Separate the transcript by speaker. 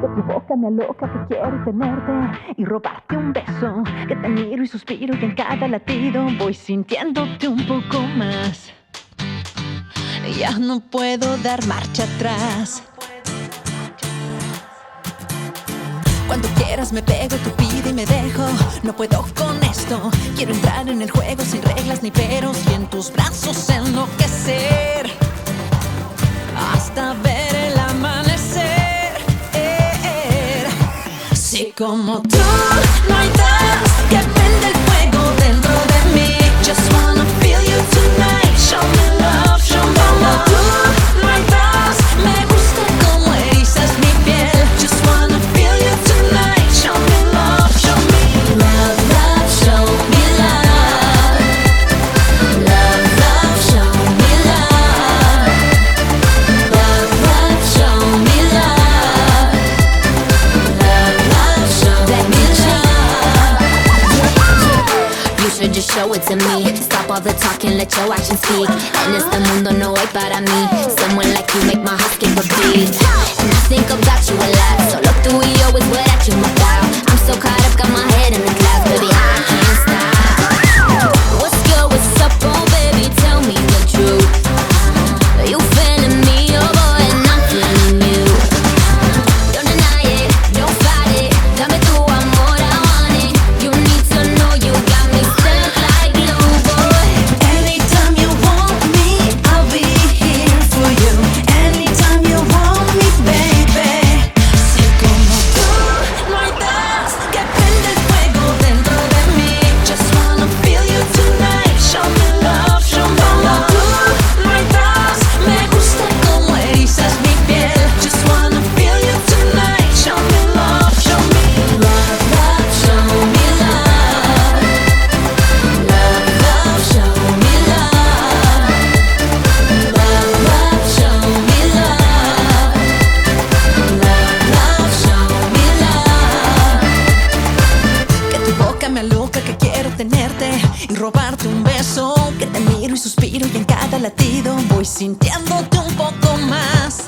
Speaker 1: Con tu boca me aloca que quiero tenerte y robarte un beso. Que te miro y suspiro y en cada latido voy sintiéndote un poco más. Ya no puedo dar marcha atrás. Cuando quieras me pego, tu pide y me dejo. No puedo con esto. Quiero entrar en el juego sin reglas ni peros y en tus brazos enloquecer. Hasta ver. como tú. No
Speaker 2: to me. Stop all the talking, let your actions speak. En este mundo no hay para mí. Someone like you make my heart skip a beat. And I think about you a lot. So
Speaker 1: loca que quiero tenerte y robarte un beso. Que te miro y suspiro y en cada latido voy sintiéndote un poco más.